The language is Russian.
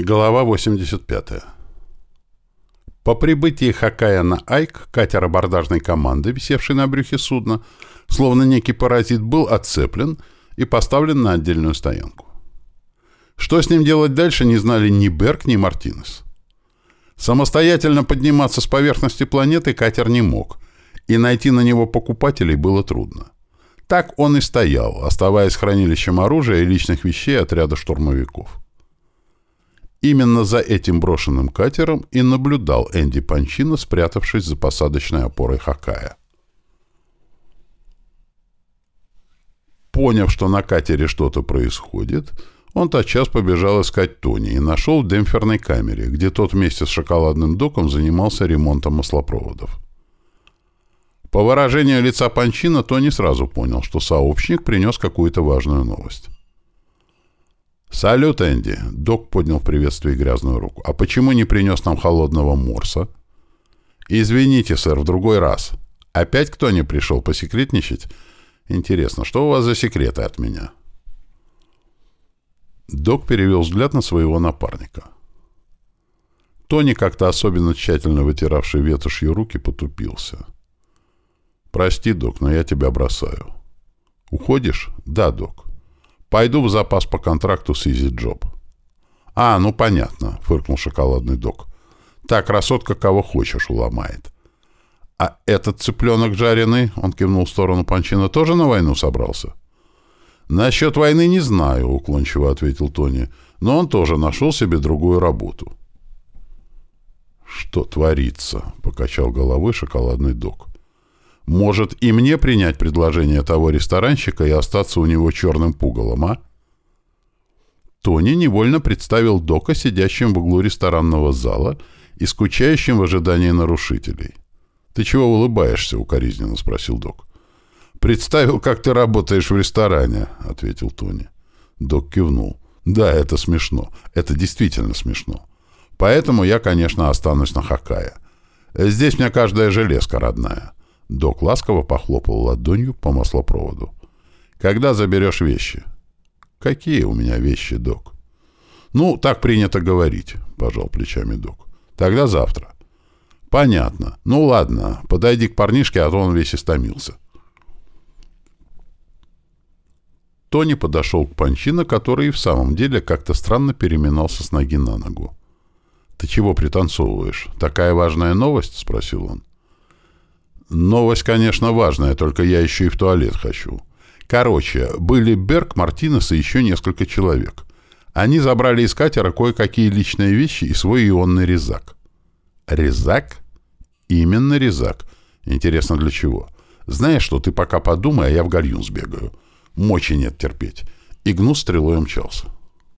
Глава 85. По прибытии Хакая на Айк катер абордажной команды, висевший на брюхе судна, словно некий паразит, был отцеплен и поставлен на отдельную стоянку. Что с ним делать дальше, не знали ни Берг, ни Мартинес. Самостоятельно подниматься с поверхности планеты катер не мог, и найти на него покупателей было трудно. Так он и стоял, оставаясь хранилищем оружия и личных вещей отряда штурмовиков. Именно за этим брошенным катером и наблюдал Энди Панчино, спрятавшись за посадочной опорой Хакая. Поняв, что на катере что-то происходит, он тотчас побежал искать Тони и нашел в демпферной камере, где тот вместе с шоколадным доком занимался ремонтом маслопроводов. По выражению лица Панчина Тони сразу понял, что сообщник принес какую-то важную новость. «Салют, Энди!» — док поднял в приветствии грязную руку. «А почему не принес нам холодного морса?» «Извините, сэр, в другой раз. Опять кто не пришел посекретничать? Интересно, что у вас за секреты от меня?» Док перевел взгляд на своего напарника. Тони, как-то особенно тщательно вытиравший ветошью руки, потупился. «Прости, док, но я тебя бросаю». «Уходишь?» «Да, док». Пойду в запас по контракту с Easy Job. А, ну понятно, фыркнул шоколадный док. Так, красотка кого хочешь уломает. А этот цыпленок жареный, он кивнул в сторону Панчина, тоже на войну собрался? Насчет войны не знаю, уклончиво ответил Тони, но он тоже нашел себе другую работу. Что творится? Покачал головой шоколадный док. Может, и мне принять предложение того ресторанщика и остаться у него черным пугалом, а? Тони невольно представил Дока, сидящим в углу ресторанного зала и скучающим в ожидании нарушителей. «Ты чего улыбаешься?» — укоризненно спросил Док. «Представил, как ты работаешь в ресторане», — ответил Тони. Док кивнул. «Да, это смешно. Это действительно смешно. Поэтому я, конечно, останусь на Хакае. Здесь мне каждая железка родная. Док ласково похлопал ладонью по маслопроводу. «Когда заберешь вещи?» «Какие у меня вещи, док?» «Ну, так принято говорить», — пожал плечами док. «Тогда завтра». «Понятно. Ну ладно, подойди к парнишке, а то он весь истомился». Тони подошел к Панчино, который и в самом деле как-то странно переминался с ноги на ногу. «Ты чего пританцовываешь? Такая важная новость?» — спросил он. Новость, конечно, важная, только я еще и в туалет хочу. Короче, были Берг, Мартинес и еще несколько человек. Они забрали из катера кое-какие личные вещи и свой ионный резак. Резак? Именно резак. Интересно, для чего? Знаешь что, ты пока подумай, а я в гальюн сбегаю. Мочи нет терпеть. И гну стрелой умчался.